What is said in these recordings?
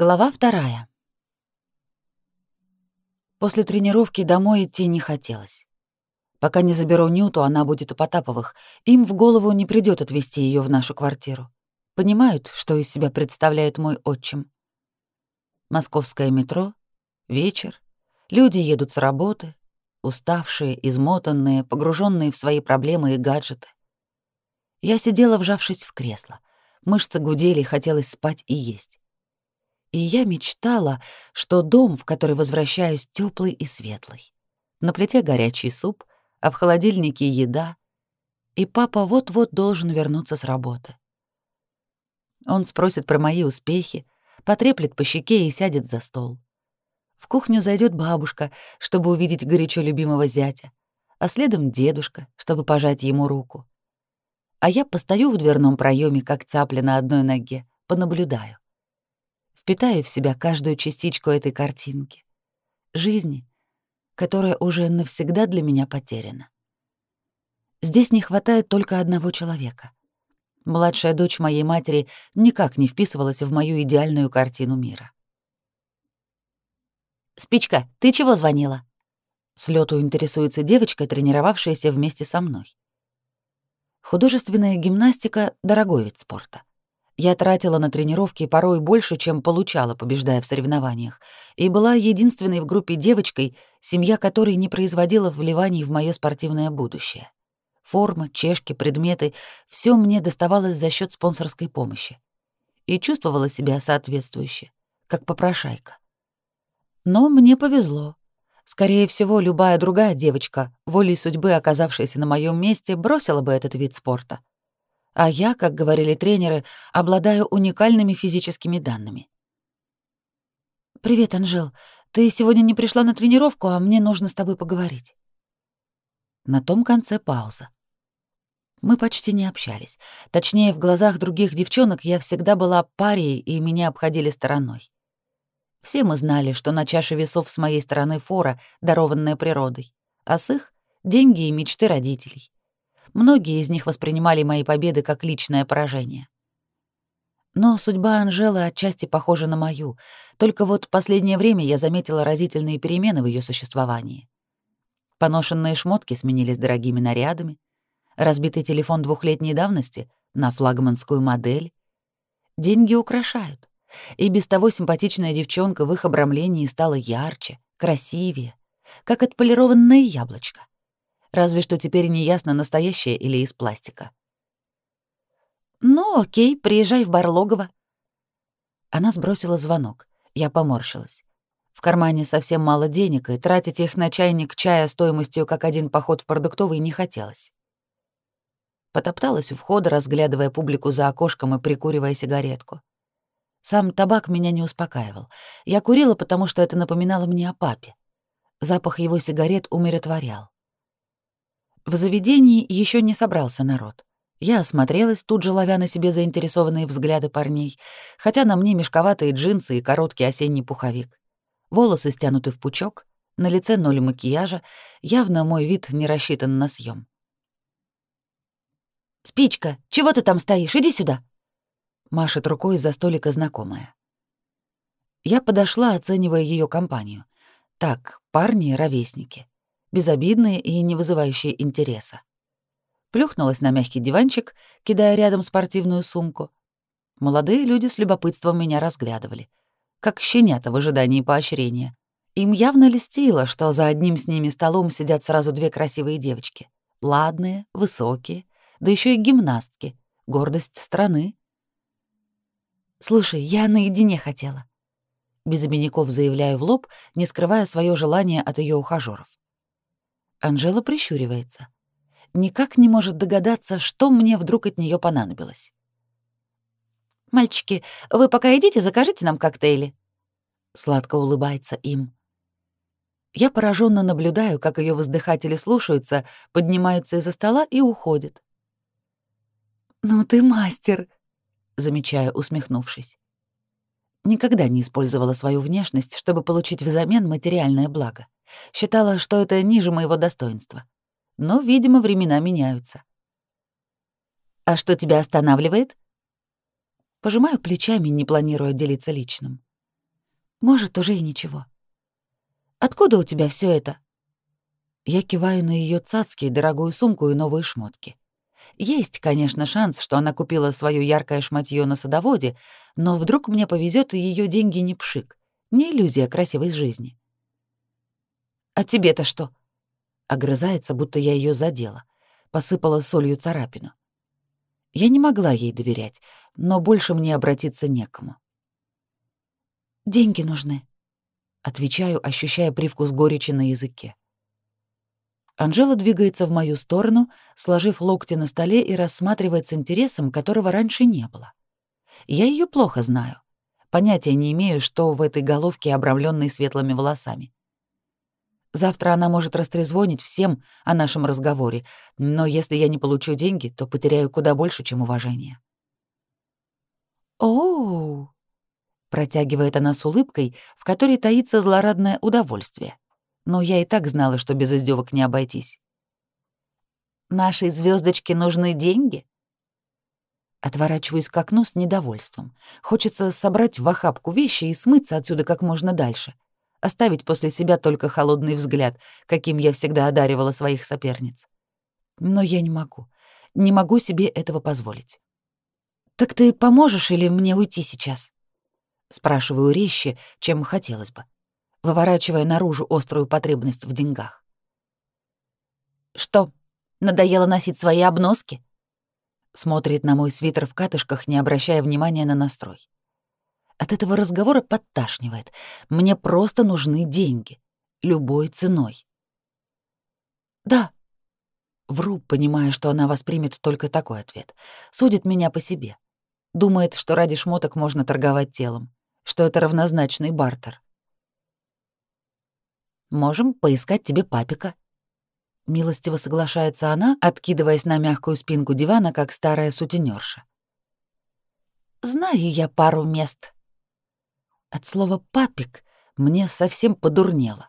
Глава вторая. После тренировки домой идти не хотелось. Пока не заберу Нюту, она будет у Потаповых. Им в голову не придёт отвезти её в нашу квартиру. Понимают, что из себя представляет мой отчим. Московское метро, вечер. Люди едут с работы, уставшие, измотанные, погруженные в свои проблемы и гаджеты. Я сидела, вжавшись в кресло. Мышцы гудели, хотелось спать и есть. И я мечтала, что дом, в который возвращаюсь, теплый и светлый. На плите горячий суп, а в холодильнике еда. И папа вот-вот должен вернуться с работы. Он спросит про мои успехи, потреплет по щеке и сядет за стол. В кухню зайдет бабушка, чтобы увидеть горячо любимого зятя, а следом дедушка, чтобы пожать ему руку. А я постою в дверном проеме, как цапля на одной ноге, понаблюдаю впитаю в себя каждую частичку этой картинки. Жизни, которая уже навсегда для меня потеряна. Здесь не хватает только одного человека. Младшая дочь моей матери никак не вписывалась в мою идеальную картину мира. «Спичка, ты чего звонила?» С лёту интересуется девочка, тренировавшаяся вместе со мной. Художественная гимнастика — дорогой вид спорта. Я тратила на тренировки порой больше, чем получала, побеждая в соревнованиях, и была единственной в группе девочкой, семья которой не производила вливаний в моё спортивное будущее. Форма, чешки, предметы — всё мне доставалось за счёт спонсорской помощи. И чувствовала себя соответствующе, как попрошайка. Но мне повезло. Скорее всего, любая другая девочка, волей судьбы оказавшаяся на моем месте, бросила бы этот вид спорта а я, как говорили тренеры, обладаю уникальными физическими данными. «Привет, Анжел. Ты сегодня не пришла на тренировку, а мне нужно с тобой поговорить». На том конце пауза. Мы почти не общались. Точнее, в глазах других девчонок я всегда была парией, и меня обходили стороной. Все мы знали, что на чаше весов с моей стороны фора, дарованная природой, а с их — деньги и мечты родителей. Многие из них воспринимали мои победы как личное поражение. Но судьба Анжелы отчасти похожа на мою, только вот последнее время я заметила разительные перемены в ее существовании. Поношенные шмотки сменились дорогими нарядами, разбитый телефон двухлетней давности на флагманскую модель. Деньги украшают, и без того симпатичная девчонка в их обрамлении стала ярче, красивее, как отполированное яблочко. Разве что теперь не ясно, настоящее или из пластика. «Ну, окей, приезжай в Барлогово». Она сбросила звонок. Я поморщилась. В кармане совсем мало денег, и тратить их на чайник чая стоимостью как один поход в продуктовый не хотелось. Потопталась у входа, разглядывая публику за окошком и прикуривая сигаретку. Сам табак меня не успокаивал. Я курила, потому что это напоминало мне о папе. Запах его сигарет умиротворял. В заведении еще не собрался народ. Я осмотрелась, тут же ловя на себе заинтересованные взгляды парней, хотя на мне мешковатые джинсы и короткий осенний пуховик. Волосы стянуты в пучок, на лице ноль макияжа, явно мой вид не рассчитан на съем. «Спичка, чего ты там стоишь? Иди сюда!» Машет рукой за столика знакомая. Я подошла, оценивая ее компанию. Так, парни — ровесники безобидные и не вызывающие интереса. Плюхнулась на мягкий диванчик, кидая рядом спортивную сумку. Молодые люди с любопытством меня разглядывали, как щенята в ожидании поощрения. Им явно льстило, что за одним с ними столом сидят сразу две красивые девочки. Ладные, высокие, да еще и гимнастки, гордость страны. «Слушай, я наедине хотела», — без обиняков заявляю в лоб, не скрывая свое желание от ее ухажеров. Анжела прищуривается. Никак не может догадаться, что мне вдруг от нее понадобилось. «Мальчики, вы пока идите, закажите нам коктейли». Сладко улыбается им. Я пораженно наблюдаю, как ее воздыхатели слушаются, поднимаются из-за стола и уходят. «Ну ты мастер», — замечаю, усмехнувшись. Никогда не использовала свою внешность, чтобы получить взамен материальное благо. Считала, что это ниже моего достоинства. Но, видимо, времена меняются. «А что тебя останавливает?» Пожимаю плечами, не планируя делиться личным. Может, уже и ничего. Откуда у тебя все это? Я киваю на ее цацки, дорогую сумку и новые шмотки. Есть, конечно, шанс, что она купила свое яркое шматье на садоводе, но вдруг мне повезет и ее деньги не пшик. Не иллюзия красивой жизни. А тебе-то что? Огрызается, будто я ее задела. Посыпала солью царапину. Я не могла ей доверять, но больше мне обратиться некому. Деньги нужны, отвечаю, ощущая привкус горечи на языке. Анжела двигается в мою сторону, сложив локти на столе и рассматривает с интересом, которого раньше не было. Я ее плохо знаю. Понятия не имею, что в этой головке, обрамленной светлыми волосами. Завтра она может растрезвонить всем о нашем разговоре, но если я не получу деньги, то потеряю куда больше, чем уважение. «Оу!» — протягивает она с улыбкой, в которой таится злорадное удовольствие но я и так знала, что без издевок не обойтись. «Нашей звездочке нужны деньги?» Отворачиваюсь к окну с недовольством. Хочется собрать в охапку вещи и смыться отсюда как можно дальше. Оставить после себя только холодный взгляд, каким я всегда одаривала своих соперниц. Но я не могу. Не могу себе этого позволить. «Так ты поможешь или мне уйти сейчас?» Спрашиваю резче, чем хотелось бы выворачивая наружу острую потребность в деньгах. «Что, надоело носить свои обноски?» Смотрит на мой свитер в катышках, не обращая внимания на настрой. От этого разговора подташнивает. Мне просто нужны деньги. Любой ценой. «Да». Вру, понимая, что она воспримет только такой ответ. Судит меня по себе. Думает, что ради шмоток можно торговать телом, что это равнозначный бартер. Можем поискать тебе папика». Милостиво соглашается она, откидываясь на мягкую спинку дивана, как старая сутенерша. «Знаю я пару мест». От слова «папик» мне совсем подурнело.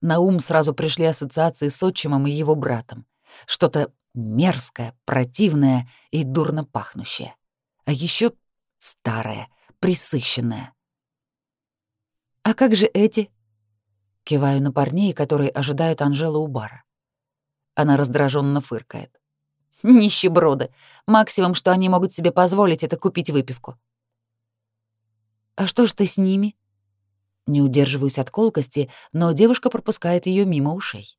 На ум сразу пришли ассоциации с отчимом и его братом. Что-то мерзкое, противное и дурно пахнущее. А еще старое, присыщенное. «А как же эти?» Киваю на парней, которые ожидают Анжелы у бара. Она раздраженно фыркает. Нищеброды. Максимум, что они могут себе позволить, это купить выпивку. А что ж ты с ними? Не удерживаюсь от колкости, но девушка пропускает ее мимо ушей.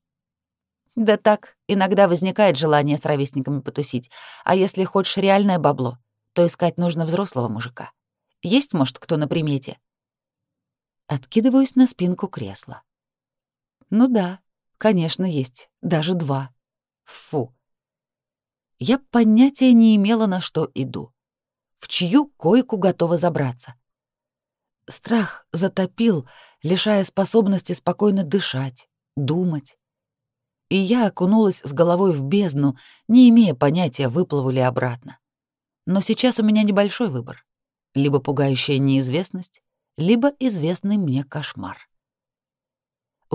Да так, иногда возникает желание с ровесниками потусить, а если хочешь реальное бабло, то искать нужно взрослого мужика. Есть, может, кто на примете? Откидываюсь на спинку кресла. Ну да, конечно, есть. Даже два. Фу. Я понятия не имела, на что иду. В чью койку готова забраться. Страх затопил, лишая способности спокойно дышать, думать. И я окунулась с головой в бездну, не имея понятия, выплыву ли обратно. Но сейчас у меня небольшой выбор. Либо пугающая неизвестность, либо известный мне кошмар.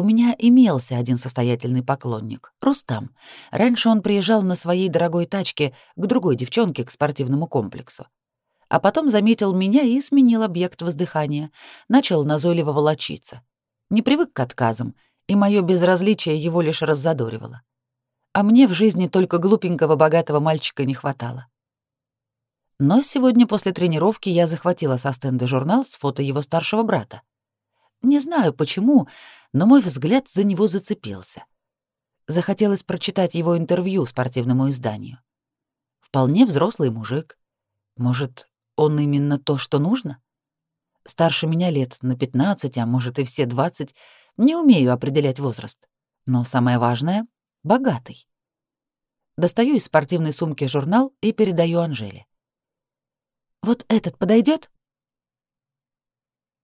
У меня имелся один состоятельный поклонник — Рустам. Раньше он приезжал на своей дорогой тачке к другой девчонке к спортивному комплексу. А потом заметил меня и сменил объект воздыхания. Начал назойливо волочиться. Не привык к отказам, и мое безразличие его лишь раззадоривало. А мне в жизни только глупенького богатого мальчика не хватало. Но сегодня после тренировки я захватила со стенда журнал с фото его старшего брата. Не знаю почему, но мой взгляд за него зацепился. Захотелось прочитать его интервью спортивному изданию. Вполне взрослый мужик. Может, он именно то, что нужно? Старше меня лет на 15, а может и все 20. Не умею определять возраст. Но самое важное — богатый. Достаю из спортивной сумки журнал и передаю Анжеле. «Вот этот подойдет?